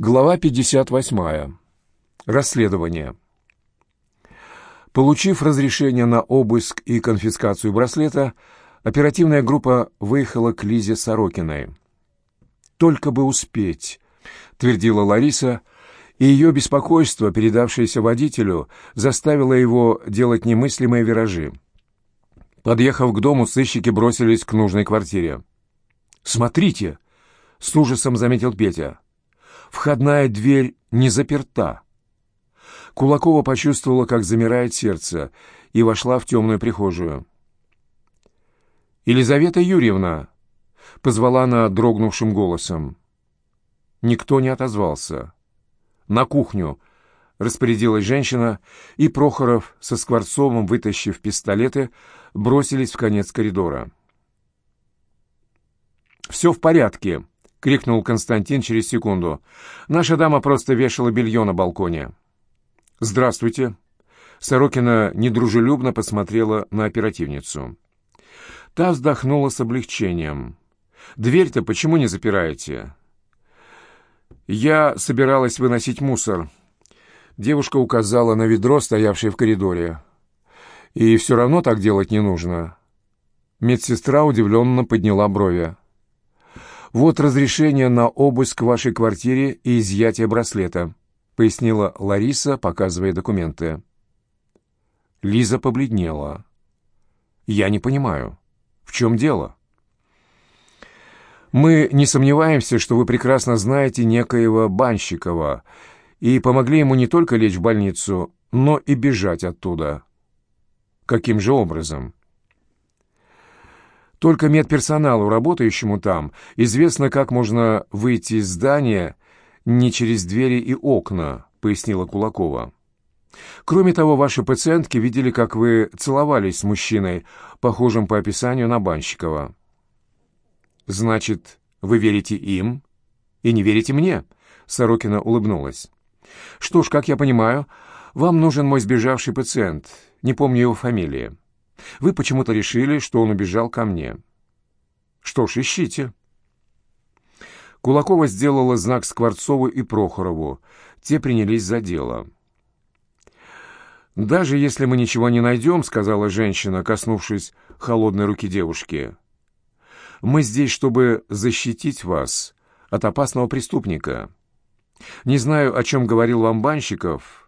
Глава 58. Расследование. Получив разрешение на обыск и конфискацию браслета, оперативная группа выехала к Лизе Сорокиной. «Только бы успеть», — твердила Лариса, и ее беспокойство, передавшееся водителю, заставило его делать немыслимые виражи. Подъехав к дому, сыщики бросились к нужной квартире. «Смотрите!» — с ужасом заметил Петя. Входная дверь не заперта. Кулакова почувствовала, как замирает сердце, и вошла в темную прихожую. «Елизавета Юрьевна!» — позвала она дрогнувшим голосом. Никто не отозвался. «На кухню!» — распорядилась женщина, и Прохоров со Скворцовым, вытащив пистолеты, бросились в конец коридора. «Все в порядке!» — крикнул Константин через секунду. «Наша дама просто вешала белье на балконе». «Здравствуйте». Сорокина недружелюбно посмотрела на оперативницу. Та вздохнула с облегчением. «Дверь-то почему не запираете?» «Я собиралась выносить мусор». Девушка указала на ведро, стоявшее в коридоре. «И все равно так делать не нужно». Медсестра удивленно подняла брови. «Вот разрешение на обыск в вашей квартире и изъятие браслета», пояснила Лариса, показывая документы. Лиза побледнела. «Я не понимаю. В чем дело?» «Мы не сомневаемся, что вы прекрасно знаете некоего Банщикова и помогли ему не только лечь в больницу, но и бежать оттуда». «Каким же образом?» Только медперсоналу, работающему там, известно, как можно выйти из здания не через двери и окна», — пояснила Кулакова. «Кроме того, ваши пациентки видели, как вы целовались с мужчиной, похожим по описанию на Банщикова». «Значит, вы верите им и не верите мне?» — Сорокина улыбнулась. «Что ж, как я понимаю, вам нужен мой сбежавший пациент, не помню его фамилии». Вы почему-то решили, что он убежал ко мне. Что ж, ищите. Кулакова сделала знак Скворцову и Прохорову. Те принялись за дело. «Даже если мы ничего не найдем», — сказала женщина, коснувшись холодной руки девушки, — «мы здесь, чтобы защитить вас от опасного преступника. Не знаю, о чем говорил вам Банщиков,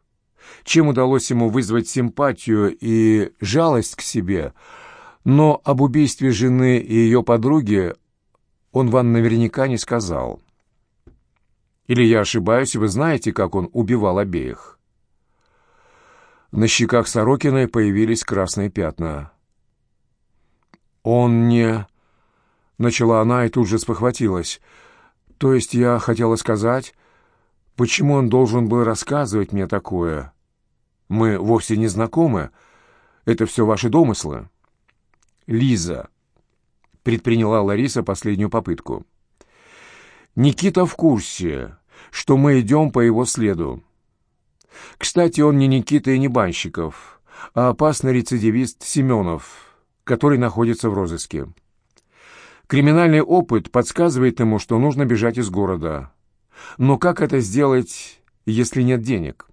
чем удалось ему вызвать симпатию и жалость к себе, но об убийстве жены и ее подруги он вам наверняка не сказал. Или я ошибаюсь, вы знаете, как он убивал обеих? На щеках Сорокиной появились красные пятна. «Он не...» — начала она и тут же спохватилась. «То есть я хотела сказать, почему он должен был рассказывать мне такое?» Мы вовсе не знакомы. Это все ваши домыслы. Лиза. Предприняла Лариса последнюю попытку. Никита в курсе, что мы идем по его следу. Кстати, он не Никита и не Банщиков, а опасный рецидивист Семенов, который находится в розыске. Криминальный опыт подсказывает ему, что нужно бежать из города. Но как это сделать, если нет денег?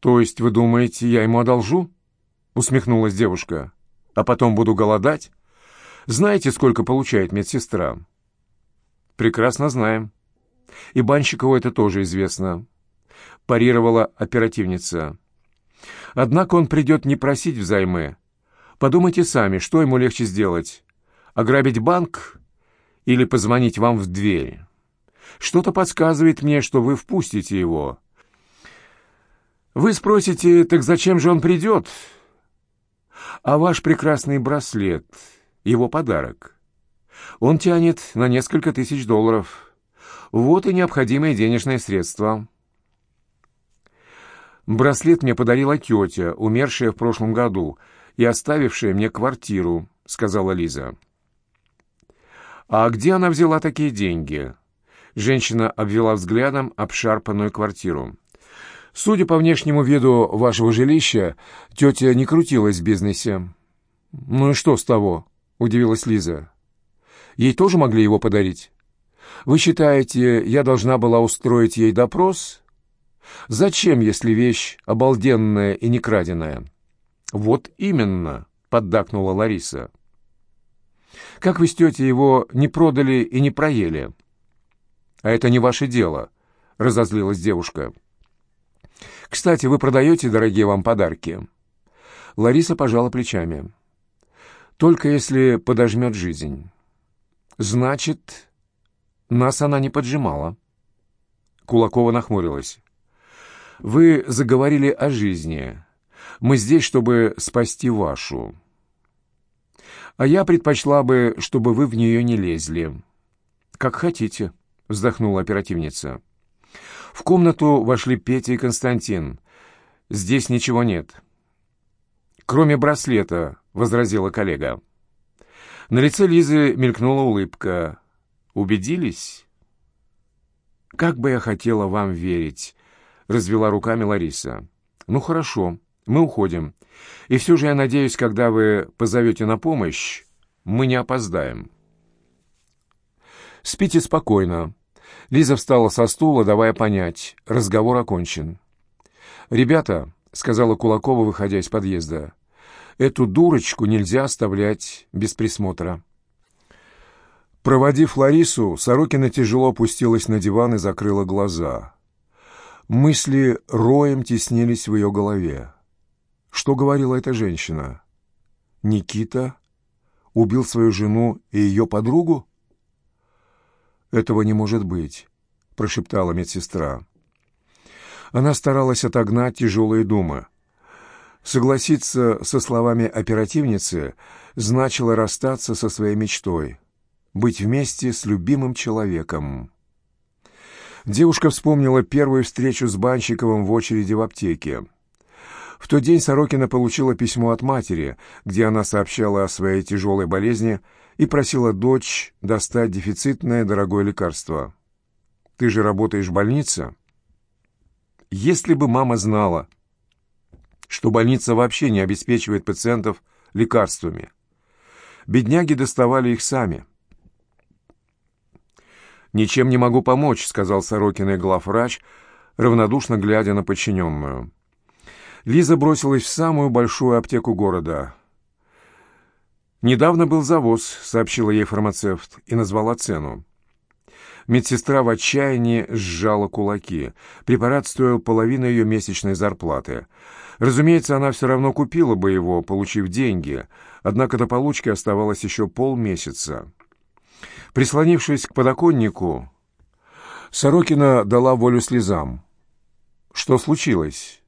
«То есть вы думаете, я ему одолжу?» — усмехнулась девушка. «А потом буду голодать? Знаете, сколько получает медсестра?» «Прекрасно знаем. И Банщикову это тоже известно», — парировала оперативница. «Однако он придет не просить взаймы. Подумайте сами, что ему легче сделать? Ограбить банк или позвонить вам в дверь? Что-то подсказывает мне, что вы впустите его» Вы спросите, так зачем же он придет? А ваш прекрасный браслет, его подарок. Он тянет на несколько тысяч долларов. Вот и необходимые денежные средства. Браслет мне подарила тетя, умершая в прошлом году и оставившая мне квартиру, сказала Лиза. А где она взяла такие деньги? Женщина обвела взглядом обшарпанную квартиру. Судя по внешнему виду вашего жилища, тетя не крутилась в бизнесе. «Ну и что с того?» — удивилась Лиза. «Ей тоже могли его подарить?» Вы считаете, я должна была устроить ей допрос? Зачем, если вещь обалденная и не краденая? Вот именно, поддакнула Лариса. Как вы с тетей его не продали и не проели? А это не ваше дело, разозлилась девушка. Кстати, вы продаете дорогие вам подарки? Лариса пожала плечами. Только если подожмет жизнь. Значит, нас она не поджимала. Кулакова нахмурилась. Вы заговорили о жизни. Мы здесь, чтобы спасти вашу. А я предпочла бы, чтобы вы в нее не лезли. Как хотите, вздохнула оперативница. В комнату вошли Петя и Константин. Здесь ничего нет. Кроме браслета, возразила коллега. На лице Лизы мелькнула улыбка. «Убедились?» «Как бы я хотела вам верить», — развела руками Лариса. «Ну хорошо, мы уходим. И все же я надеюсь, когда вы позовете на помощь, мы не опоздаем». «Спите спокойно». Лиза встала со стула, давая понять, разговор окончен. «Ребята», — сказала Кулакова, выходя из подъезда, — «эту дурочку нельзя оставлять без присмотра». Проводив Ларису, Сорокина тяжело опустилась на диван и закрыла глаза. Мысли роем теснились в ее голове. Что говорила эта женщина? Никита убил свою жену и ее подругу? «Этого не может быть», — прошептала медсестра. Она старалась отогнать тяжелые думы. Согласиться со словами оперативницы значило расстаться со своей мечтой — быть вместе с любимым человеком. Девушка вспомнила первую встречу с Банщиковым в очереди в аптеке. В тот день Сорокина получила письмо от матери, где она сообщала о своей тяжелой болезни и просила дочь достать дефицитное дорогое лекарство. «Ты же работаешь в больнице?» Если бы мама знала, что больница вообще не обеспечивает пациентов лекарствами, бедняги доставали их сами – «Ничем не могу помочь», — сказал Сорокиной главврач, равнодушно глядя на подчиненную. Лиза бросилась в самую большую аптеку города. «Недавно был завоз», — сообщила ей фармацевт и назвала цену. Медсестра в отчаянии сжала кулаки. Препарат стоил половину ее месячной зарплаты. Разумеется, она все равно купила бы его, получив деньги, однако до получки оставалось еще полмесяца. Прислонившись к подоконнику, Сорокина дала волю слезам. Что случилось?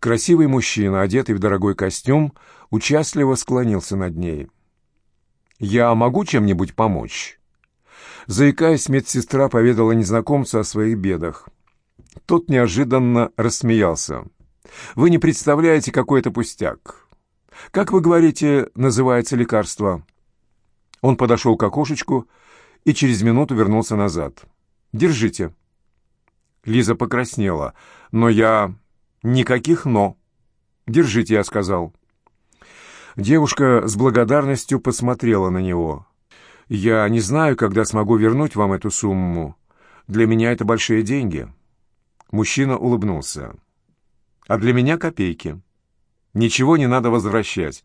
Красивый мужчина, одетый в дорогой костюм, участливо склонился над ней. «Я могу чем-нибудь помочь?» Заикаясь, медсестра поведала незнакомцу о своих бедах. Тот неожиданно рассмеялся. «Вы не представляете, какой это пустяк. Как вы говорите, называется лекарство?» Он подошел к окошечку и через минуту вернулся назад. «Держите». Лиза покраснела. «Но я...» «Никаких «но». «Держите», — я сказал. Девушка с благодарностью посмотрела на него. «Я не знаю, когда смогу вернуть вам эту сумму. Для меня это большие деньги». Мужчина улыбнулся. «А для меня копейки. Ничего не надо возвращать.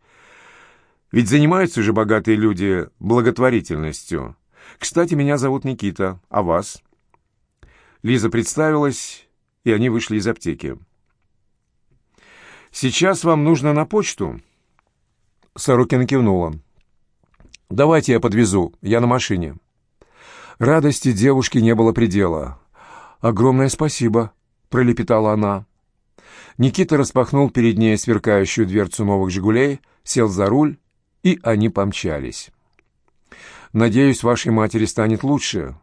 Ведь занимаются же богатые люди благотворительностью. Кстати, меня зовут Никита, а вас?» Лиза представилась, и они вышли из аптеки. «Сейчас вам нужно на почту?» Сорокина кивнула. «Давайте я подвезу, я на машине». Радости девушки не было предела. «Огромное спасибо», — пролепетала она. Никита распахнул перед ней сверкающую дверцу новых «Жигулей», сел за руль, и они помчались. Надеюсь, вашей матери станет лучше.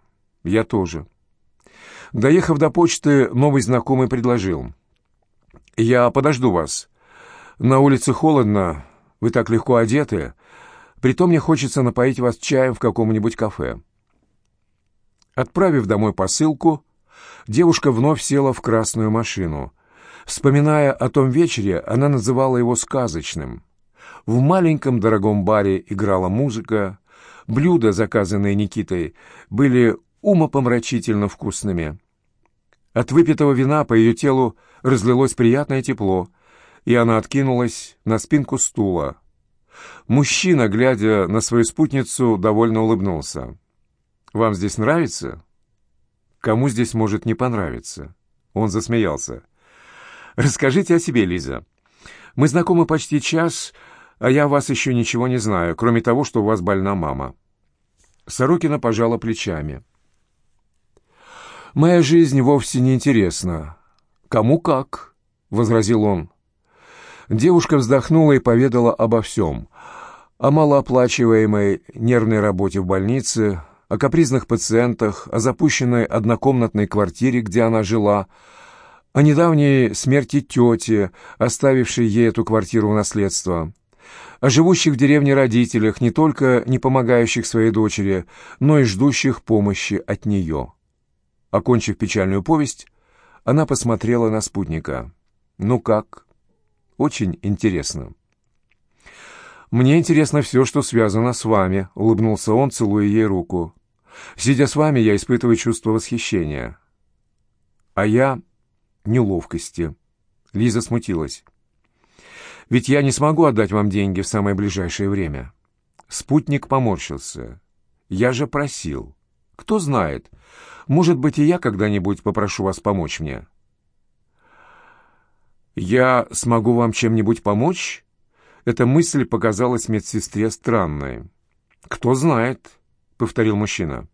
Я тоже. Доехав до почты, новый знакомый предложил. Я подожду вас. На улице холодно, вы так легко одеты. Притом мне хочется напоить вас чаем в каком-нибудь кафе. Отправив домой посылку, девушка вновь села в красную машину. Вспоминая о том вечере, она называла его сказочным. В маленьком дорогом баре играла музыка, Блюда, заказанные Никитой, были умопомрачительно вкусными. От выпитого вина по ее телу разлилось приятное тепло, и она откинулась на спинку стула. Мужчина, глядя на свою спутницу, довольно улыбнулся. «Вам здесь нравится?» «Кому здесь может не понравиться?» Он засмеялся. «Расскажите о себе, Лиза. Мы знакомы почти час, а я вас еще ничего не знаю, кроме того, что у вас больна мама». Сорокина пожала плечами. «Моя жизнь вовсе не интересна. Кому как?» — возразил он. Девушка вздохнула и поведала обо всем. О малооплачиваемой нервной работе в больнице, о капризных пациентах, о запущенной однокомнатной квартире, где она жила, о недавней смерти тети, оставившей ей эту квартиру в наследство, о живущих в деревне родителях, не только не помогающих своей дочери, но и ждущих помощи от нее. Окончив печальную повесть, она посмотрела на спутника. «Ну как?» «Очень интересно». «Мне интересно все, что связано с вами», — улыбнулся он, целуя ей руку. «Сидя с вами, я испытываю чувство восхищения». «А я...» «Неловкости». Лиза смутилась. «Ведь я не смогу отдать вам деньги в самое ближайшее время». Спутник поморщился. «Я же просил. Кто знает, может быть, и я когда-нибудь попрошу вас помочь мне». «Я смогу вам чем-нибудь помочь?» Эта мысль показалась медсестре странной. «Кто знает», — повторил мужчина.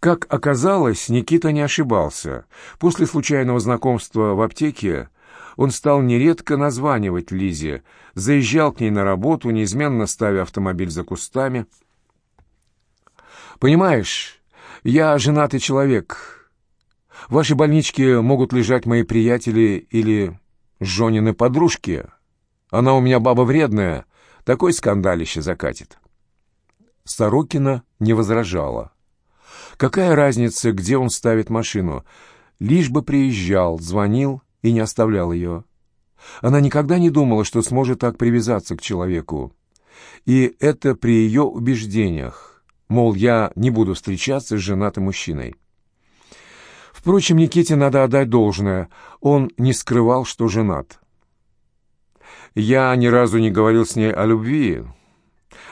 Как оказалось, Никита не ошибался. После случайного знакомства в аптеке он стал нередко названивать Лизе, заезжал к ней на работу, неизменно ставя автомобиль за кустами. «Понимаешь, я женатый человек. В вашей больничке могут лежать мои приятели или Жонины подружки. Она у меня баба вредная, такой скандалище закатит». Сорокина не возражала. Какая разница, где он ставит машину? Лишь бы приезжал, звонил и не оставлял ее. Она никогда не думала, что сможет так привязаться к человеку. И это при ее убеждениях мол, я не буду встречаться с женатым мужчиной. Впрочем, Никите надо отдать должное, он не скрывал, что женат. «Я ни разу не говорил с ней о любви.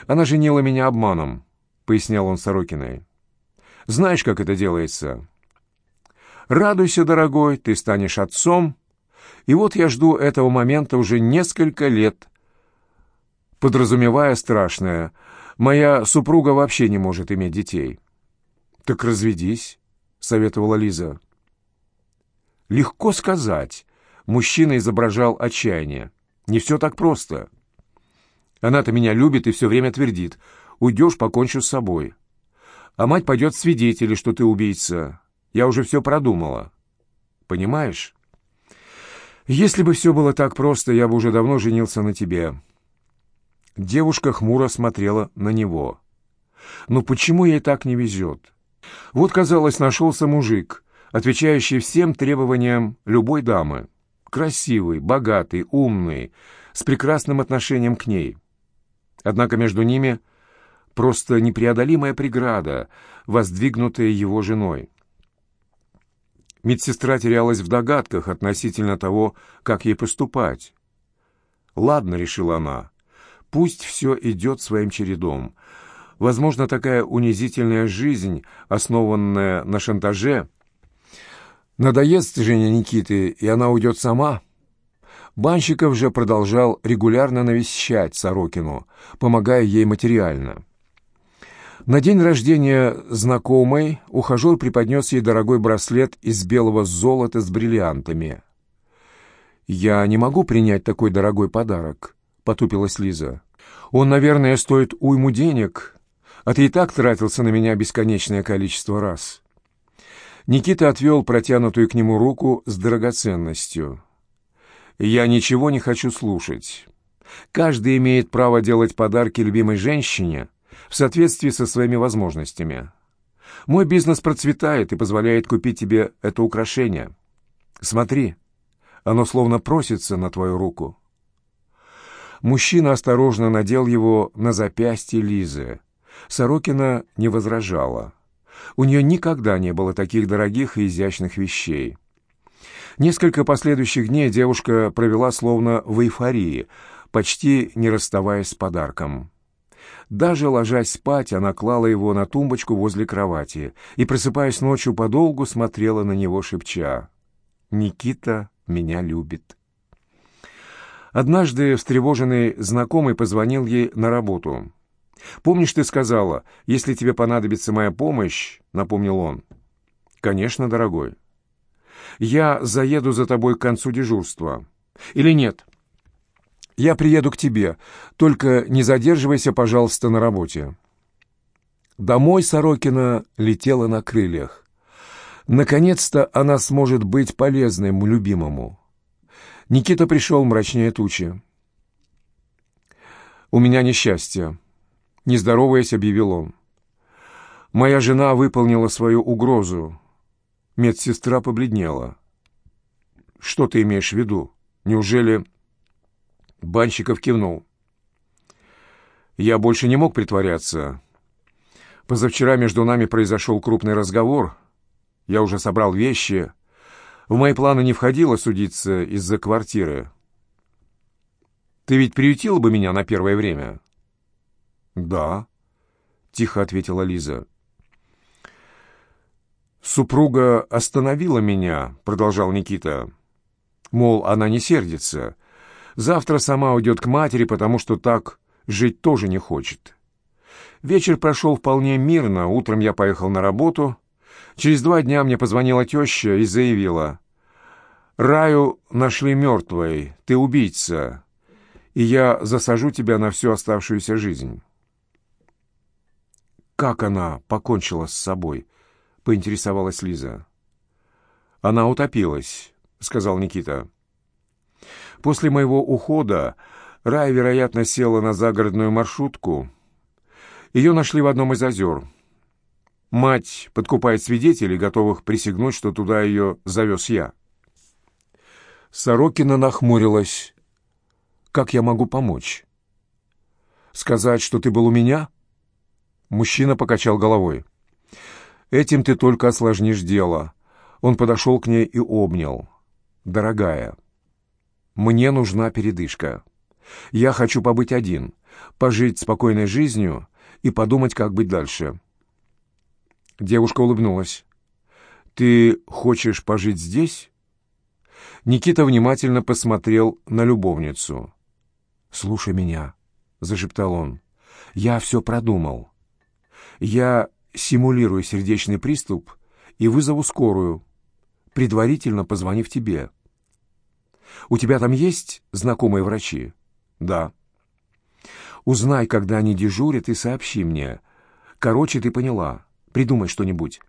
Она женила меня обманом», — пояснял он Сорокиной. «Знаешь, как это делается?» «Радуйся, дорогой, ты станешь отцом, и вот я жду этого момента уже несколько лет, подразумевая страшное — Моя супруга вообще не может иметь детей». «Так разведись», — советовала Лиза. «Легко сказать». Мужчина изображал отчаяние. «Не все так просто. Она-то меня любит и все время твердит. Уйдешь, покончу с собой. А мать пойдет свидетели, что ты убийца. Я уже все продумала. Понимаешь? Если бы все было так просто, я бы уже давно женился на тебе». Девушка хмуро смотрела на него. «Ну почему ей так не везет?» Вот, казалось, нашелся мужик, отвечающий всем требованиям любой дамы. Красивый, богатый, умный, с прекрасным отношением к ней. Однако между ними просто непреодолимая преграда, воздвигнутая его женой. Медсестра терялась в догадках относительно того, как ей поступать. «Ладно», — решила она, Пусть все идет своим чередом. Возможно, такая унизительная жизнь, основанная на шантаже, надоест жене Никиты, и она уйдет сама. Банщиков же продолжал регулярно навещать Сорокину, помогая ей материально. На день рождения знакомой ухажер преподнес ей дорогой браслет из белого золота с бриллиантами. «Я не могу принять такой дорогой подарок», — потупилась Лиза. «Он, наверное, стоит уйму денег, а ты и так тратился на меня бесконечное количество раз». Никита отвел протянутую к нему руку с драгоценностью. «Я ничего не хочу слушать. Каждый имеет право делать подарки любимой женщине в соответствии со своими возможностями. Мой бизнес процветает и позволяет купить тебе это украшение. Смотри, оно словно просится на твою руку». Мужчина осторожно надел его на запястье Лизы. Сорокина не возражала. У нее никогда не было таких дорогих и изящных вещей. Несколько последующих дней девушка провела словно в эйфории, почти не расставаясь с подарком. Даже ложась спать, она клала его на тумбочку возле кровати и, просыпаясь ночью, подолгу смотрела на него, шепча «Никита меня любит». Однажды встревоженный знакомый позвонил ей на работу. «Помнишь, ты сказала, если тебе понадобится моя помощь?» — напомнил он. «Конечно, дорогой. Я заеду за тобой к концу дежурства. Или нет?» «Я приеду к тебе, только не задерживайся, пожалуйста, на работе». Домой Сорокина летела на крыльях. Наконец-то она сможет быть полезной любимому. Никита пришел мрачнее тучи. «У меня несчастье», — не здороваясь, объявил он. «Моя жена выполнила свою угрозу». Медсестра побледнела. «Что ты имеешь в виду? Неужели...» Банщиков кивнул. «Я больше не мог притворяться. Позавчера между нами произошел крупный разговор. Я уже собрал вещи, в мои планы не входило судиться из-за квартиры. Ты ведь приютила бы меня на первое время? Да, тихо ответила Лиза. Супруга остановила меня, продолжал Никита. Мол, она не сердится. Завтра сама уйдет к матери, потому что так жить тоже не хочет. Вечер прошел вполне мирно, утром я поехал на работу. Через два дня мне позвонила теща и заявила, Раю нашли мертвой, ты убийца, и я засажу тебя на всю оставшуюся жизнь. Как она покончила с собой? Поинтересовалась Лиза. Она утопилась, сказал Никита. После моего ухода Рая, вероятно, села на загородную маршрутку. Ее нашли в одном из озер. Мать подкупает свидетелей, готовых присягнуть, что туда ее завез я. Сорокина нахмурилась. «Как я могу помочь?» «Сказать, что ты был у меня?» Мужчина покачал головой. «Этим ты только осложнишь дело». Он подошел к ней и обнял. «Дорогая, мне нужна передышка. Я хочу побыть один, пожить спокойной жизнью и подумать, как быть дальше». Девушка улыбнулась. «Ты хочешь пожить здесь?» Никита внимательно посмотрел на любовницу. «Слушай меня», — зашептал он. «Я все продумал. Я симулирую сердечный приступ и вызову скорую, предварительно позвонив тебе. У тебя там есть знакомые врачи?» «Да». «Узнай, когда они дежурят, и сообщи мне. Короче, ты поняла. Придумай что-нибудь».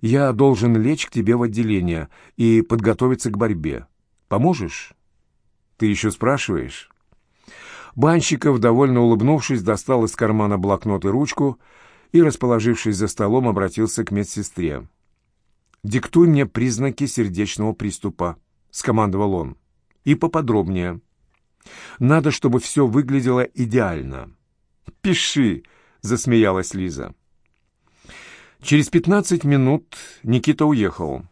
Я должен лечь к тебе в отделение и подготовиться к борьбе. Поможешь? Ты еще спрашиваешь?» Банщиков, довольно улыбнувшись, достал из кармана блокнот и ручку и, расположившись за столом, обратился к медсестре. «Диктуй мне признаки сердечного приступа», — скомандовал он. «И поподробнее. Надо, чтобы все выглядело идеально». «Пиши», — засмеялась Лиза. Через пятнадцать минут Никита уехал.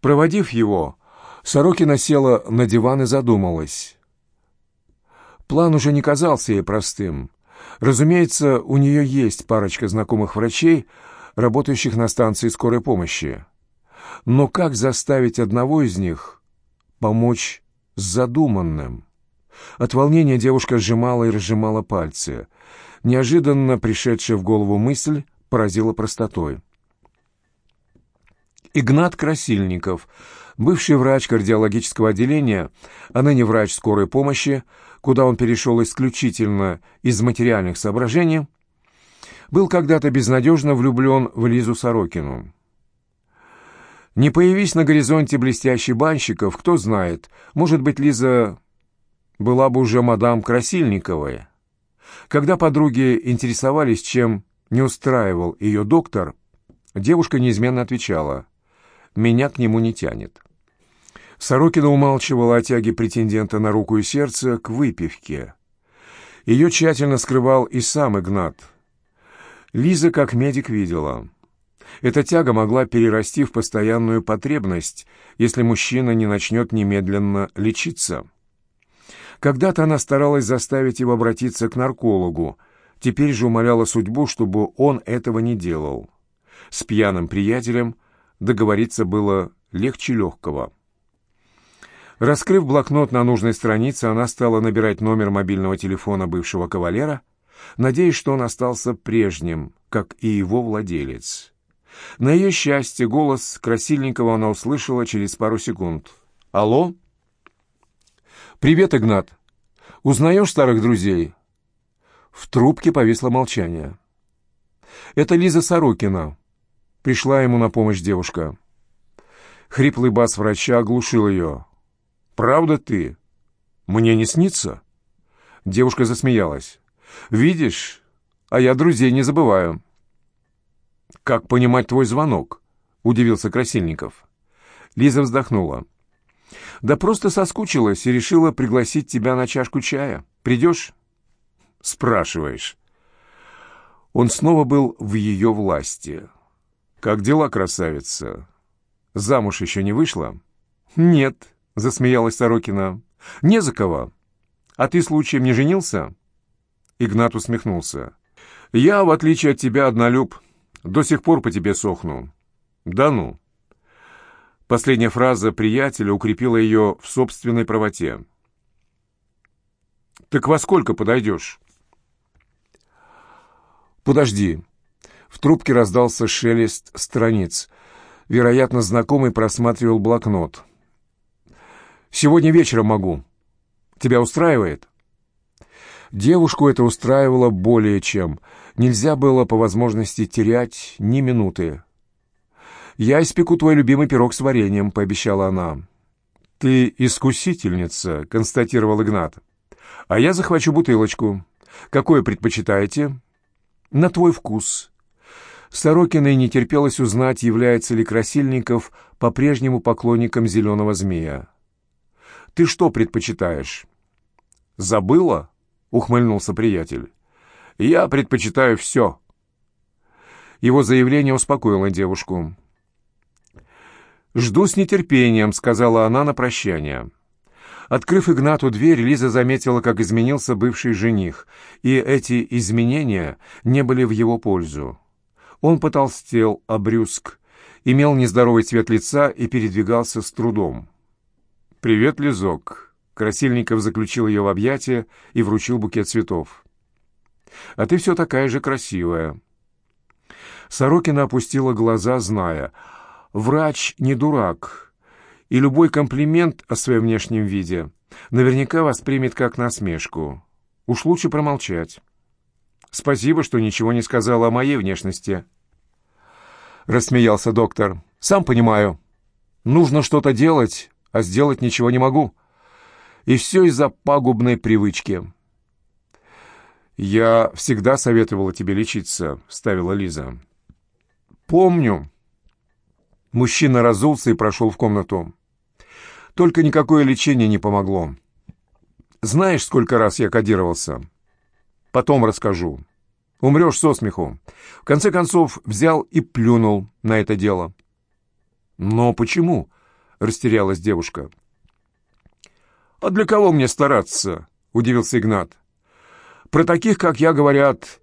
Проводив его, Сорокина села на диван и задумалась. План уже не казался ей простым. Разумеется, у нее есть парочка знакомых врачей, работающих на станции скорой помощи. Но как заставить одного из них помочь с задуманным? От волнения девушка сжимала и разжимала пальцы. Неожиданно пришедшая в голову мысль поразила простотой. Игнат Красильников, бывший врач кардиологического отделения, а ныне врач скорой помощи, куда он перешел исключительно из материальных соображений, был когда-то безнадежно влюблен в Лизу Сорокину. Не появись на горизонте блестящий банщиков, кто знает, может быть, Лиза была бы уже мадам Красильниковой. Когда подруги интересовались, чем не устраивал ее доктор, девушка неизменно отвечала «Меня к нему не тянет». Сорокина умалчивала о тяге претендента на руку и сердце к выпивке. Ее тщательно скрывал и сам Игнат. Лиза, как медик, видела. Эта тяга могла перерасти в постоянную потребность, если мужчина не начнет немедленно лечиться. Когда-то она старалась заставить его обратиться к наркологу, теперь же умоляла судьбу, чтобы он этого не делал. С пьяным приятелем договориться было легче легкого. Раскрыв блокнот на нужной странице, она стала набирать номер мобильного телефона бывшего кавалера, надеясь, что он остался прежним, как и его владелец. На ее счастье голос Красильникова она услышала через пару секунд. «Алло?» «Привет, Игнат. Узнаешь старых друзей?» В трубке повисло молчание. «Это Лиза Сорокина». Пришла ему на помощь девушка. Хриплый бас врача оглушил ее. «Правда ты? Мне не снится?» Девушка засмеялась. «Видишь, а я друзей не забываю». «Как понимать твой звонок?» — удивился Красильников. Лиза вздохнула. «Да просто соскучилась и решила пригласить тебя на чашку чая. Придешь?» «Спрашиваешь». Он снова был в ее власти. «Как дела, красавица? Замуж еще не вышла?» «Нет», — засмеялась Сорокина. «Не за кого. А ты случаем не женился?» Игнат усмехнулся. «Я, в отличие от тебя, однолюб. До сих пор по тебе сохну». «Да ну». Последняя фраза приятеля укрепила ее в собственной правоте. «Так во сколько подойдешь?» «Подожди». В трубке раздался шелест страниц. Вероятно, знакомый просматривал блокнот. «Сегодня вечером могу. Тебя устраивает?» Девушку это устраивало более чем. Нельзя было по возможности терять ни минуты. «Я испеку твой любимый пирог с вареньем», — пообещала она. «Ты искусительница», — констатировал Игнат. «А я захвачу бутылочку. Какое предпочитаете?» «На твой вкус». Сорокиной не терпелось узнать, является ли Красильников по-прежнему поклонником зеленого змея. «Ты что предпочитаешь?» «Забыла?» — ухмыльнулся приятель. «Я предпочитаю все». Его заявление успокоило девушку. «Жду с нетерпением», — сказала она на прощание. Открыв Игнату дверь, Лиза заметила, как изменился бывший жених, и эти изменения не были в его пользу. Он потолстел, обрюзг, имел нездоровый цвет лица и передвигался с трудом. «Привет, Лизок», Красильников заключил ее в объятия и вручил букет цветов. «А ты все такая же красивая». Сорокина опустила глаза, зная. «Врач не дурак, и любой комплимент о своем внешнем виде наверняка воспримет как насмешку. Уж лучше промолчать. Спасибо, что ничего не сказала о моей внешности». Рассмеялся доктор. «Сам понимаю. Нужно что-то делать, а сделать ничего не могу». И все из-за пагубной привычки. «Я всегда советовала тебе лечиться», — ставила Лиза. «Помню». Мужчина разулся и прошел в комнату. Только никакое лечение не помогло. Знаешь, сколько раз я кодировался? Потом расскажу. Умрешь со смеху. В конце концов, взял и плюнул на это дело. «Но почему?» — растерялась девушка. «А для кого мне стараться?» — удивился Игнат. «Про таких, как я, говорят,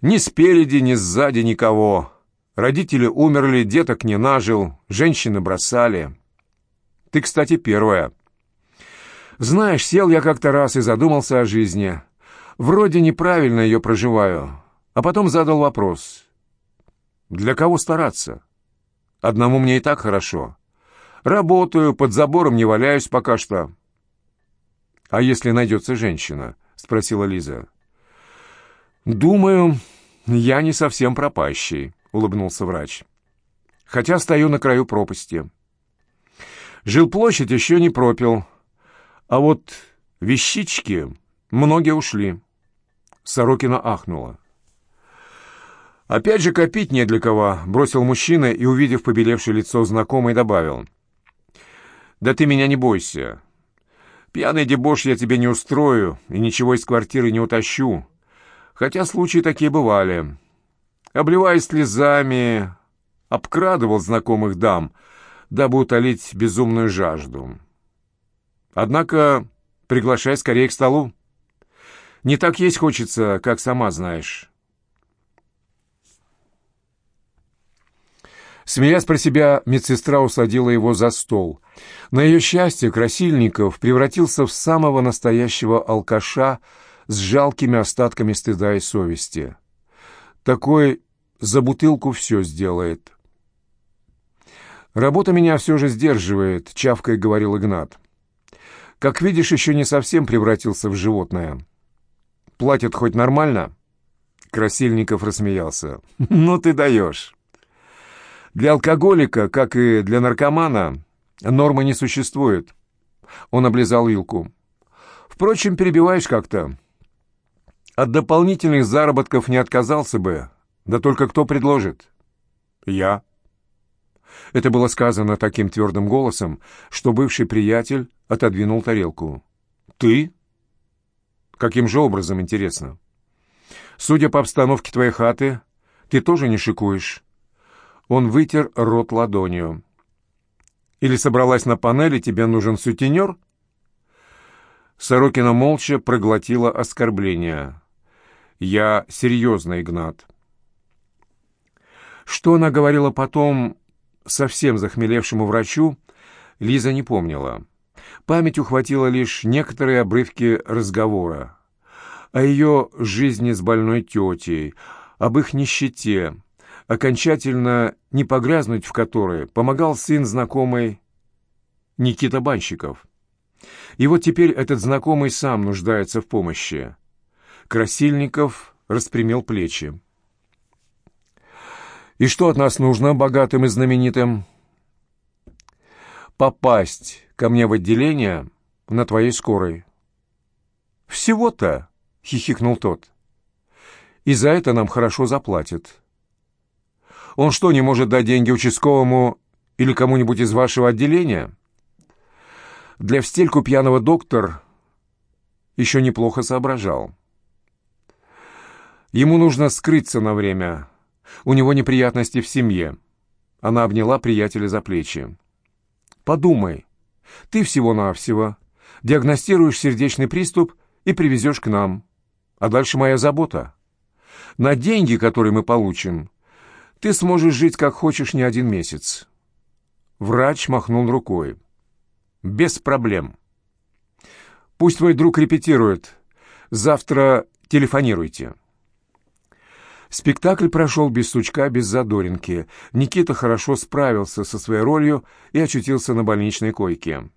ни спереди, ни сзади никого. Родители умерли, деток не нажил, женщины бросали. Ты, кстати, первая. Знаешь, сел я как-то раз и задумался о жизни. Вроде неправильно ее проживаю. А потом задал вопрос. Для кого стараться? Одному мне и так хорошо. Работаю, под забором не валяюсь пока что». «А если найдется женщина?» — спросила Лиза. «Думаю, я не совсем пропащий», — улыбнулся врач. «Хотя стою на краю пропасти. Жилплощадь еще не пропил, а вот вещички многие ушли». Сорокина ахнула. «Опять же копить не для кого», — бросил мужчина и, увидев побелевшее лицо знакомой, добавил. «Да ты меня не бойся. Пьяный дебош я тебе не устрою и ничего из квартиры не утащу. Хотя случаи такие бывали. Обливаясь слезами, обкрадывал знакомых дам, дабы утолить безумную жажду. Однако приглашай скорее к столу. Не так есть хочется, как сама знаешь. Смеясь про себя, медсестра усадила его за стол. На ее счастье Красильников превратился в самого настоящего алкаша с жалкими остатками стыда и совести. Такой за бутылку все сделает. «Работа меня все же сдерживает», — чавкой говорил Игнат. «Как видишь, еще не совсем превратился в животное. Платят хоть нормально?» Красильников рассмеялся. «Ну ты даешь!» Для алкоголика, как и для наркомана, нормы не существует. Он облизал вилку. Впрочем, перебиваешь как-то. От дополнительных заработков не отказался бы. Да только кто предложит? Я. Это было сказано таким твердым голосом, что бывший приятель отодвинул тарелку. «Ты? Каким же образом, интересно? Судя по обстановке твоей хаты, ты тоже не шикуешь?» Он вытер рот ладонью. «Или собралась на панели, тебе нужен сутенер?» Сорокина молча проглотила оскорбление. «Я серьезно, Игнат». Что она говорила потом совсем захмелевшему врачу, Лиза не помнила. Память ухватила лишь некоторые обрывки разговора. О ее жизни с больной тетей, об их нищете, окончательно не погрязнуть в которой помогал сын знакомый Никита Банщиков. И вот теперь этот знакомый сам нуждается в помощи. Красильников распрямил плечи. «И что от нас нужно, богатым и знаменитым?» «Попасть ко мне в отделение на твоей скорой». «Всего-то?» — хихикнул тот. «И за это нам хорошо заплатят». Он что, не может дать деньги участковому или кому-нибудь из вашего отделения? Для встельку пьяного доктор еще неплохо соображал. Ему нужно скрыться на время. У него неприятности в семье. Она обняла приятеля за плечи. Подумай, ты всего-навсего диагностируешь сердечный приступ и привезешь к нам. А дальше моя забота. На деньги, которые мы получим, ты сможешь жить как хочешь не один месяц. Врач махнул рукой. Без проблем. Пусть твой друг репетирует. Завтра телефонируйте. Спектакль прошел без сучка, без задоринки. Никита хорошо справился со своей ролью и очутился на больничной койке.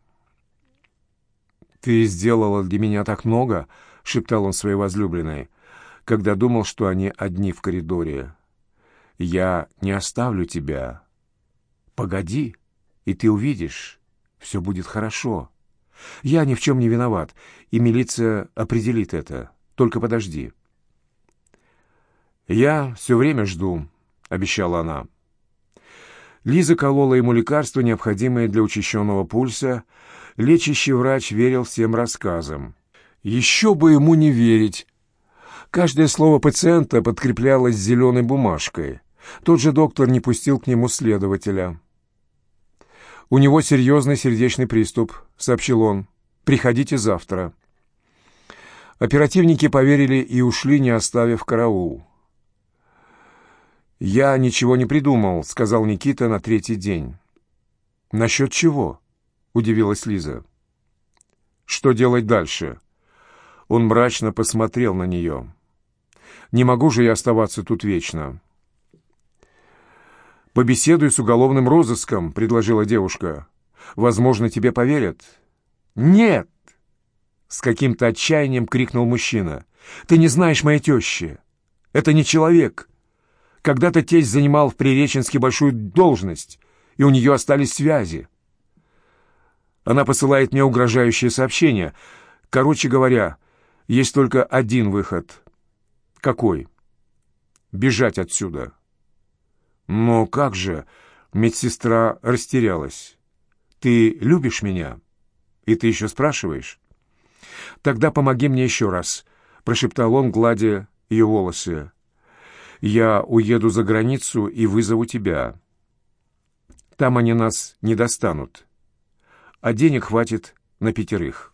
«Ты сделала для меня так много», — шептал он своей возлюбленной, когда думал, что они одни в коридоре. Я не оставлю тебя. Погоди, и ты увидишь, все будет хорошо. Я ни в чем не виноват, и милиция определит это. Только подожди. Я все время жду, обещала она. Лиза колола ему лекарства, необходимые для учащенного пульса. Лечащий врач верил всем рассказам. Еще бы ему не верить. Каждое слово пациента подкреплялось зеленой бумажкой. Тот же доктор не пустил к нему следователя. «У него серьезный сердечный приступ», — сообщил он. «Приходите завтра». Оперативники поверили и ушли, не оставив караул. «Я ничего не придумал», — сказал Никита на третий день. «Насчет чего?» — удивилась Лиза. «Что делать дальше?» Он мрачно посмотрел на нее. «Не могу же я оставаться тут вечно». «Побеседуй с уголовным розыском», — предложила девушка. «Возможно, тебе поверят». «Нет!» — с каким-то отчаянием крикнул мужчина. «Ты не знаешь моей тещи. Это не человек. Когда-то тесть занимал в Приреченске большую должность, и у нее остались связи. Она посылает мне угрожающие сообщения. Короче говоря, есть только один выход. Какой? Бежать отсюда». «Но как же?» — медсестра растерялась. «Ты любишь меня? И ты еще спрашиваешь?» «Тогда помоги мне еще раз», — прошептал он, гладя ее волосы. «Я уеду за границу и вызову тебя. Там они нас не достанут. А денег хватит на пятерых.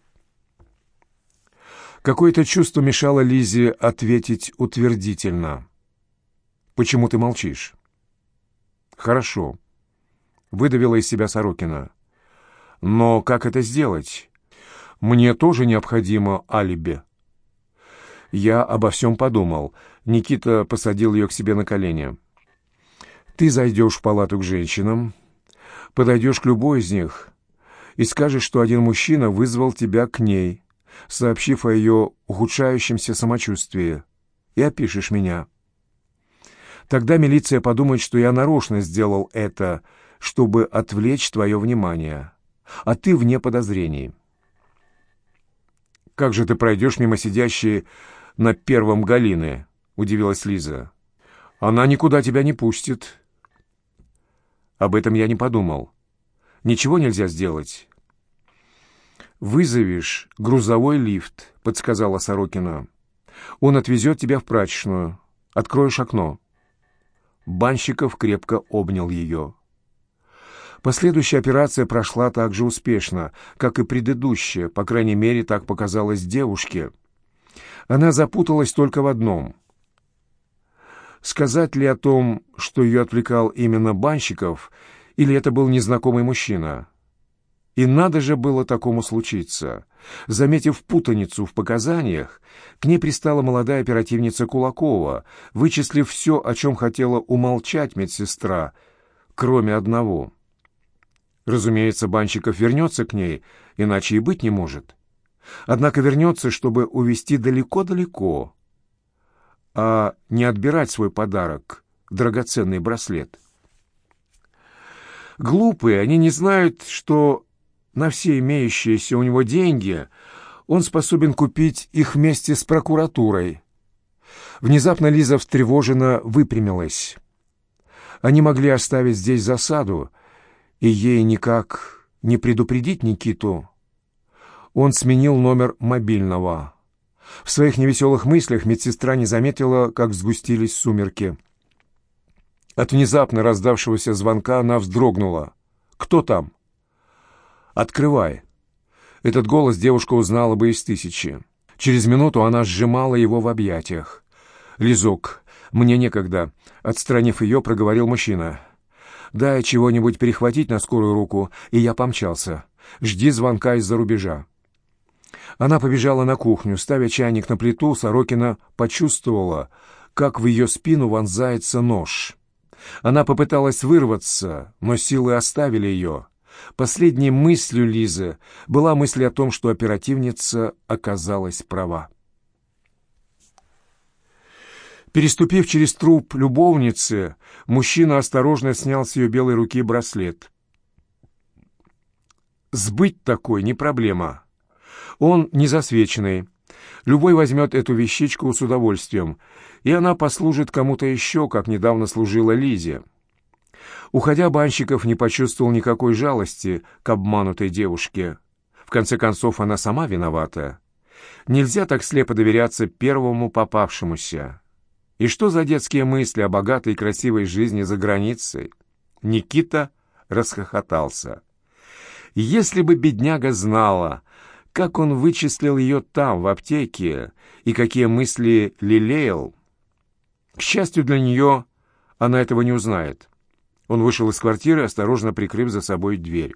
Какое-то чувство мешало Лизе ответить утвердительно. «Почему ты молчишь?» «Хорошо», — выдавила из себя Сорокина. «Но как это сделать? Мне тоже необходимо алиби». Я обо всем подумал. Никита посадил ее к себе на колени. «Ты зайдешь в палату к женщинам, подойдешь к любой из них и скажешь, что один мужчина вызвал тебя к ней, сообщив о ее ухудшающемся самочувствии, и опишешь меня. Тогда милиция подумает, что я нарочно сделал это, чтобы отвлечь твое внимание, а ты вне подозрений. Как же ты пройдешь мимо сидящей на первом Галины?» — удивилась Лиза. «Она никуда тебя не пустит». «Об этом я не подумал. Ничего нельзя сделать». «Вызовешь грузовой лифт», — подсказала Сорокина. «Он отвезет тебя в прачечную. Откроешь окно». Банщиков крепко обнял ее. Последующая операция прошла так же успешно, как и предыдущая, по крайней мере, так показалось девушке — она запуталась только в одном. Сказать ли о том, что ее отвлекал именно Банщиков, или это был незнакомый мужчина? И надо же было такому случиться. Заметив путаницу в показаниях, к ней пристала молодая оперативница Кулакова, вычислив все, о чем хотела умолчать медсестра, кроме одного. Разумеется, Банщиков вернется к ней, иначе и быть не может. Однако вернется, чтобы увести далеко-далеко, а не отбирать свой подарок, драгоценный браслет. Глупые, они не знают, что на все имеющиеся у него деньги он способен купить их вместе с прокуратурой. Внезапно Лиза встревоженно выпрямилась. Они могли оставить здесь засаду, и ей никак не предупредить Никиту, он сменил номер мобильного. В своих невеселых мыслях медсестра не заметила, как сгустились сумерки. От внезапно раздавшегося звонка она вздрогнула. «Кто там?» «Открывай». Этот голос девушка узнала бы из тысячи. Через минуту она сжимала его в объятиях. «Лизок, мне некогда», — отстранив ее, проговорил мужчина. «Дай чего-нибудь перехватить на скорую руку, и я помчался. Жди звонка из-за рубежа». Она побежала на кухню. Ставя чайник на плиту, Сорокина почувствовала, как в ее спину вонзается нож. Она попыталась вырваться, но силы оставили ее. Последней мыслью Лизы была мысль о том, что оперативница оказалась права. Переступив через труп любовницы, мужчина осторожно снял с ее белой руки браслет. «Сбыть такой не проблема», он не засвеченный. Любой возьмет эту вещичку с удовольствием, и она послужит кому-то еще, как недавно служила Лизе. Уходя, Банщиков не почувствовал никакой жалости к обманутой девушке. В конце концов, она сама виновата. Нельзя так слепо доверяться первому попавшемуся. И что за детские мысли о богатой и красивой жизни за границей? Никита расхохотался. Если бы бедняга знала, как он вычислил ее там, в аптеке, и какие мысли лелеял? К счастью для нее, она этого не узнает. Он вышел из квартиры, осторожно прикрыв за собой дверь.